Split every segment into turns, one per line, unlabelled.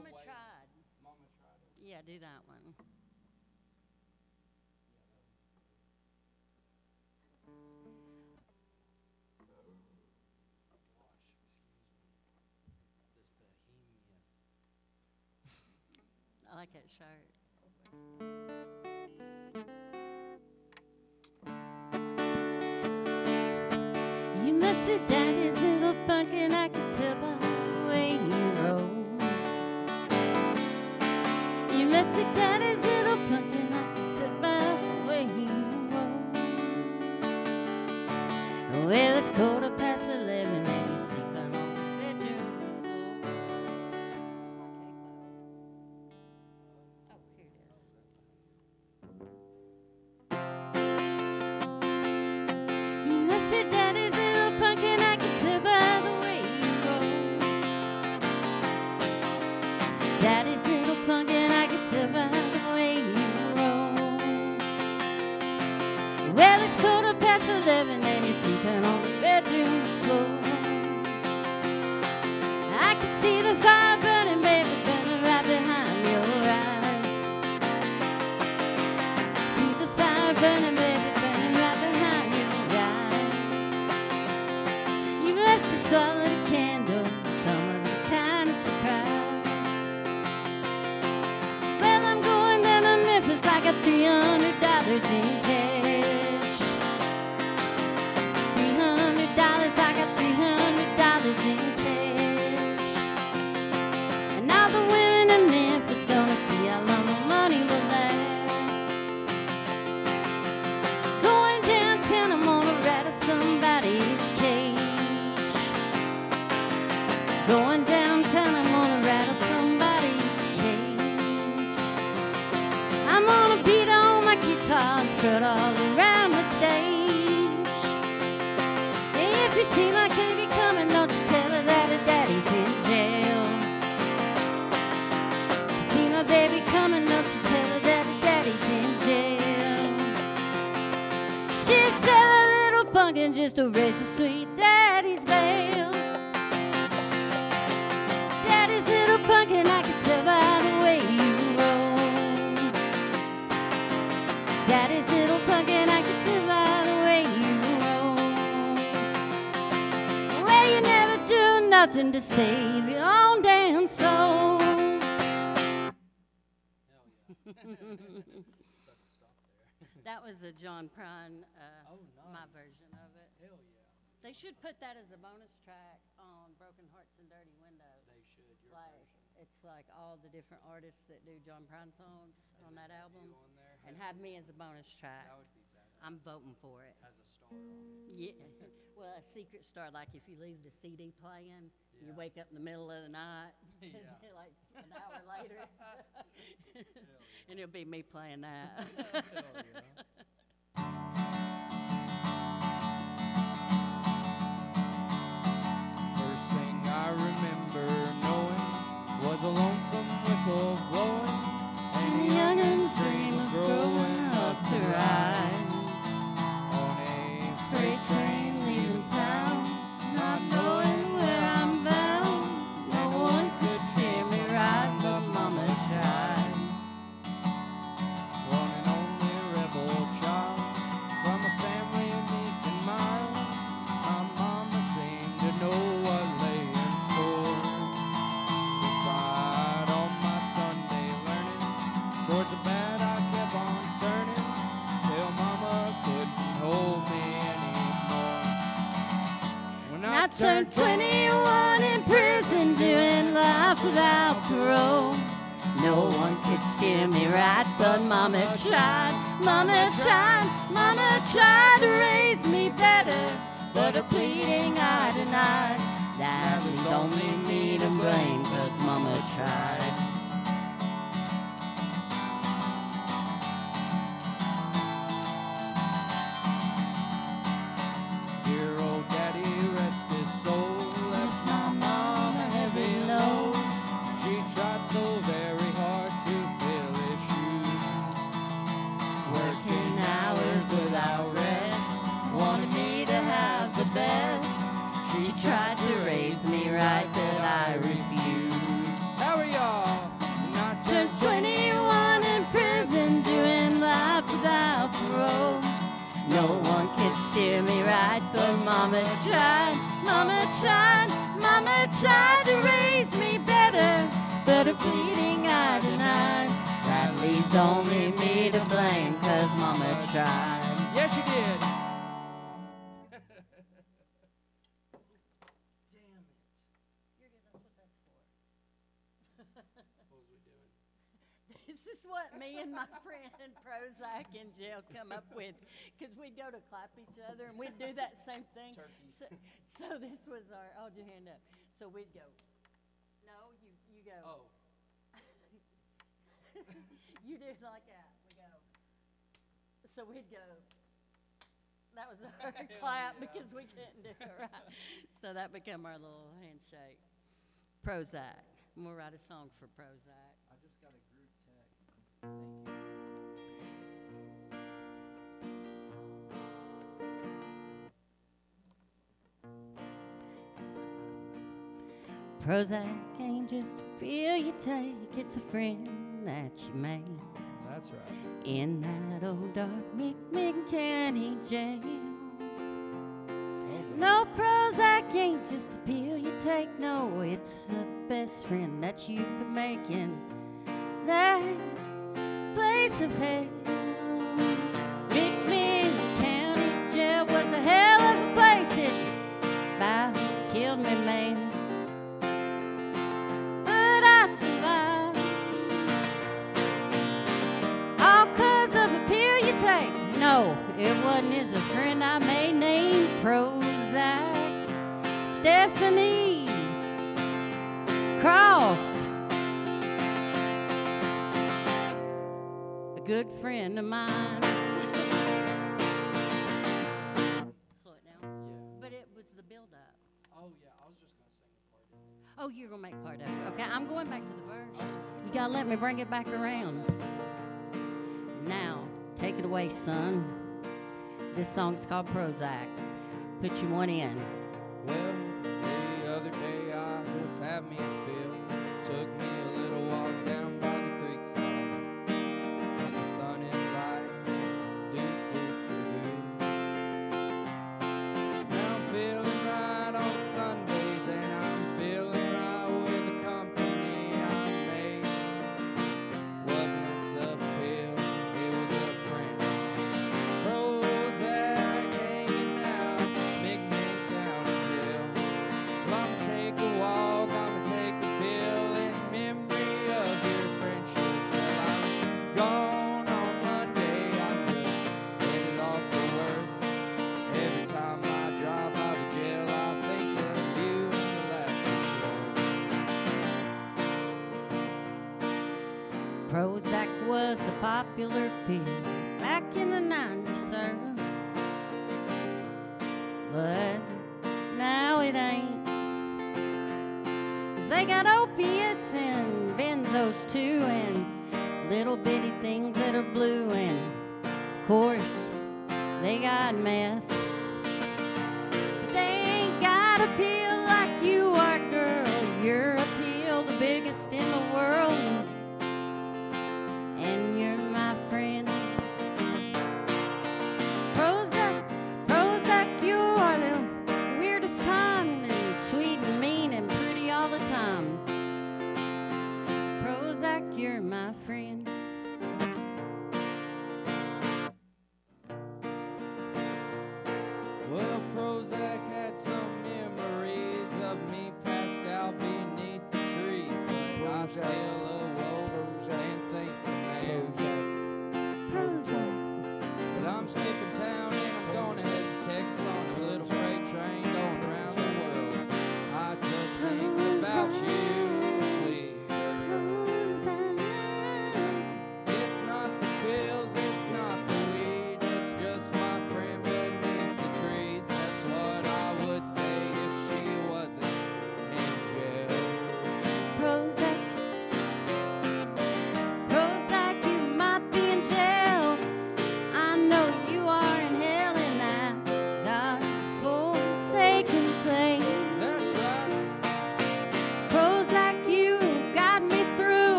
Mama
way.
tried.
Mama tried it.
Yeah, do that one.
Gosh, excuse me. This behemoth.
I like that shirt. You must be daddy's little pumpkin, I can tell by nothing to save your own damn soul.
Hell yeah. Suck a stop there.
That was a John Prine, uh,
Oh,
my version of it.
Hell yeah.
They should put that as a bonus track on Broken Hearts and Dirty Windows.
They should. Your
like
version.
it's like all the different artists that do John Prine songs on that album,
on
and have me as a bonus track.
That would be better.
I'm voting for it.
Has a star on it.
Yeah, well, a secret star, like if you leave the CD playing, you wake up in the middle of the night,
Yeah.
like an hour later, it's-
Hell
and it'll be me playing that.
First thing I remember knowing was a lonesome whistle blowing and a youngin's dream of growing up to ride
turned 21 in prison, doing life without parole. No one could steer me right, but Mama tried, Mama tried, Mama tried to raise me better. But a pleading I denied. That was only me to blame, cause Mama tried.
Tried,
Mama tried, Mama tried to raise me better, but her pleading I denied. That leaves only me to blame, cause Mama tried. And my friend Prozac in jail come up with, because we'd go to clap each other and we'd do that same thing.
Turkey.
So, so this was our, hold your hand up. So we'd go, no, you, you go.
Oh.
You do it like that, we go. So we'd go. That was our clap
yeah.
because we couldn't do it right. So that became our little handshake. Prozac. And we'll write a song for Prozac. Prozac ain't just a pill you take, it's a friend that you make
That's right.
in that old dark Mick McMinn jail. No, Prozac ain't just a pill you take, no, it's the best friend that you could make in that of hell. McMinn County Jail was a hell of a place, it about killed me, man. But I survived. All 'cause of a pill you take. No, it wasn't as a friend I made named Prozac. Stephanie good friend of mine. Slow it down.
Yeah.
But it was the build up.
Oh, yeah. I was just going to sing a part of it.
Oh, you're gonna make part of it. Okay, I'm going back to the verse. Oh. You gotta let me bring it back around. Now, take it away, son. This song's called Prozac. Put you one in.
Well,
back in the 90s, sir. But now it ain't. 'Cause they got opiates and benzos too, and little bitty things that are blue, and of course, they got meth. You're my friend.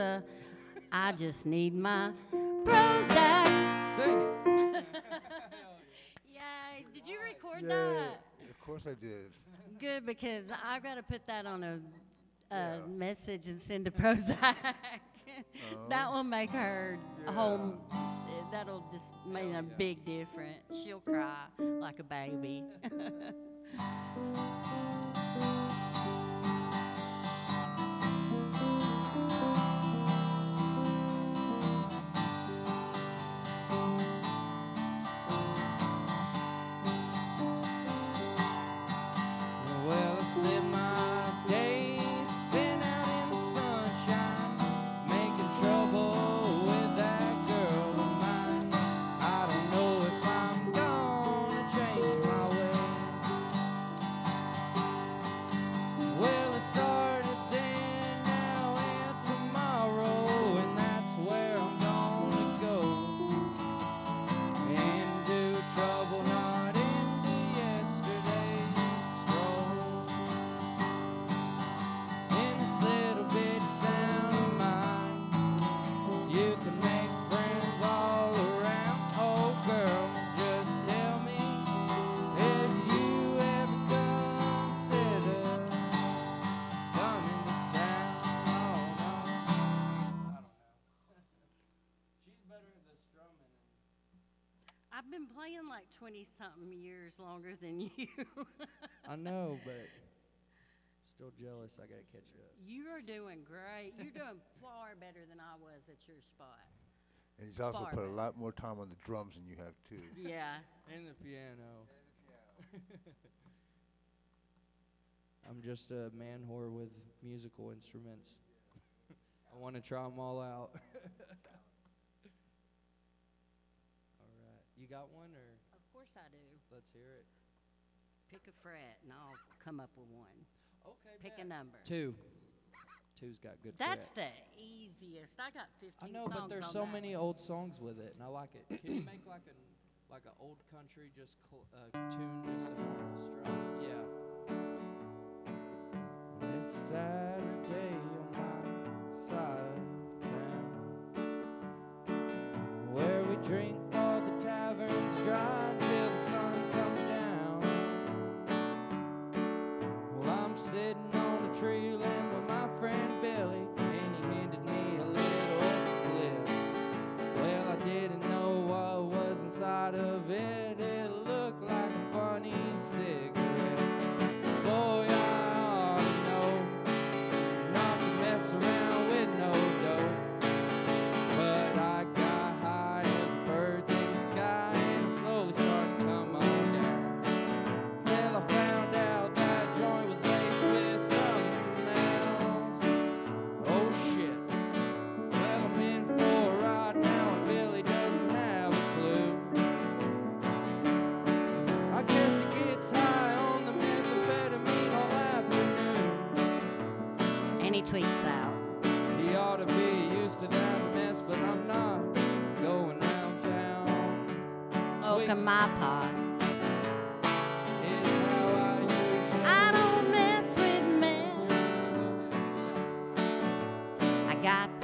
Alexa, I just need my Prozac.
Sing it.
Yay! Did you record
Yay.
that?
Of course I did.
Good because I've got to put that on a, a
Yeah.
message and send to Prozac. Oh. that
Oh.
will make her home. That'll just make a big difference. She'll cry like a baby. 20 something years longer than you.
I know, but still jealous. I gotta catch up.
you are doing great. You're doing far better than I was at your spot.
And he's also
Far
put a
better.
lot more time on the drums than you have too.
Yeah.
And the piano. I'm just a man whore with musical instruments. I want to try them all out. all right. You got one, or
Of course I do.
let's hear it?
Pick a fret and I'll come up with one.
Okay.
Pick a number.
Two. Two's got good.
That's
fret.
the easiest. I got 15
I know,
songs
but there's so
that
many
one.
old songs with it, and I like it. Can you make like a like an old country just cl- uh, tune just on a
Tweaks out.
He ought to be used to that mess, but I'm not going round town.
Oh,
Tweak
come my pot.
is how I usually
I don't mess with men. I got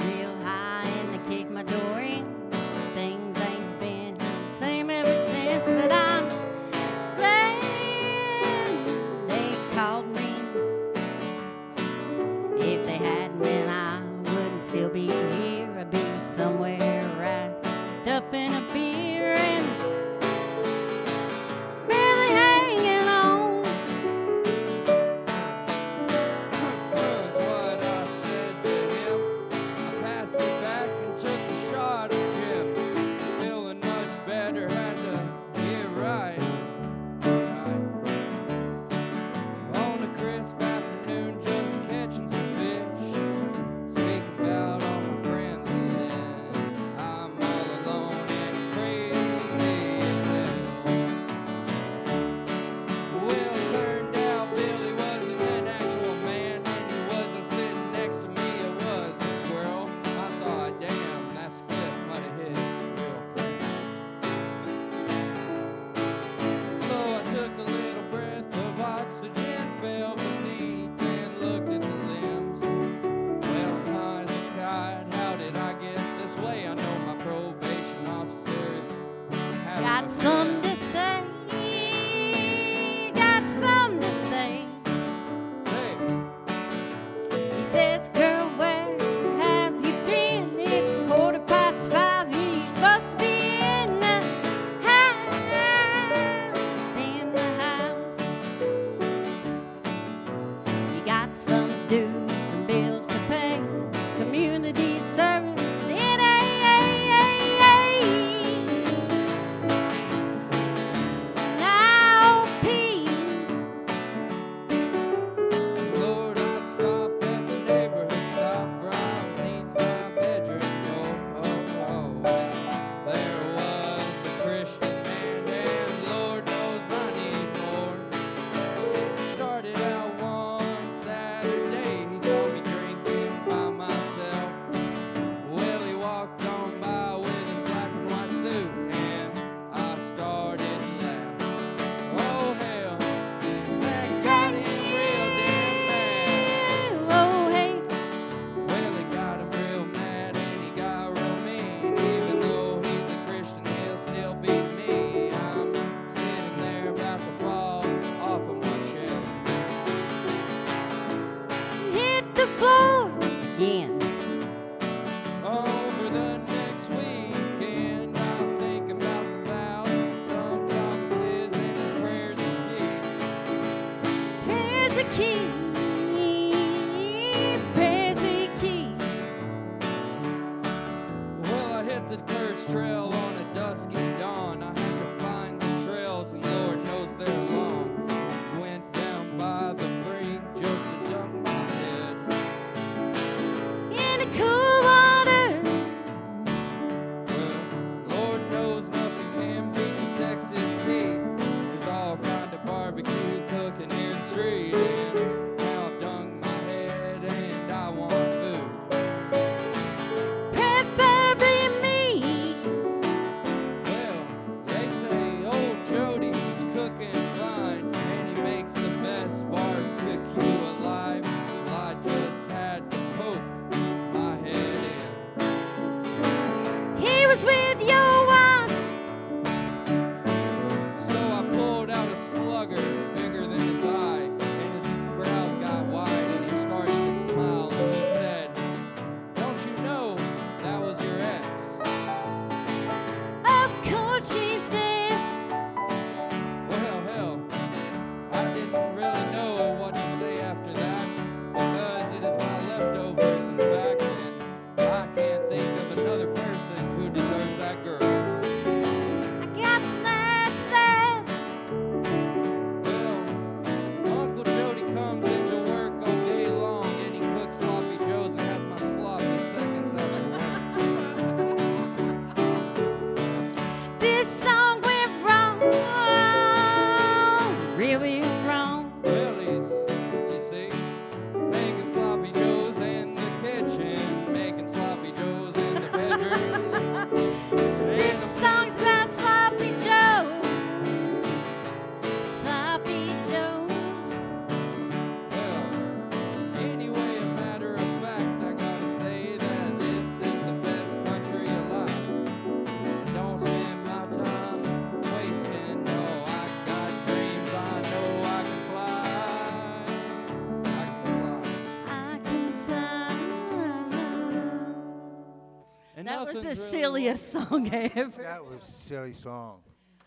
That was
the really silliest song ever.
That was a silly song.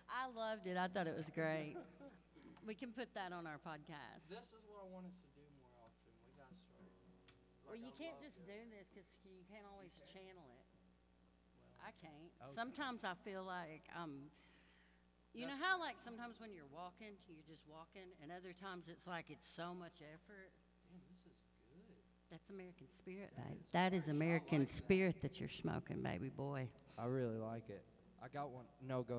I loved it. I thought it was great. We can put that on our podcast.
This is what I want us to do more often. We got to start.
Well, you can't just do this because you can't always channel it. I can't. Sometimes I feel like I'm. You know how, like, sometimes when you're walking, you're just walking, and other times it's like it's so much effort. That's American spirit, babe. That is American spirit that you're smoking, baby boy.
I really like it. I got one. No, go ahead.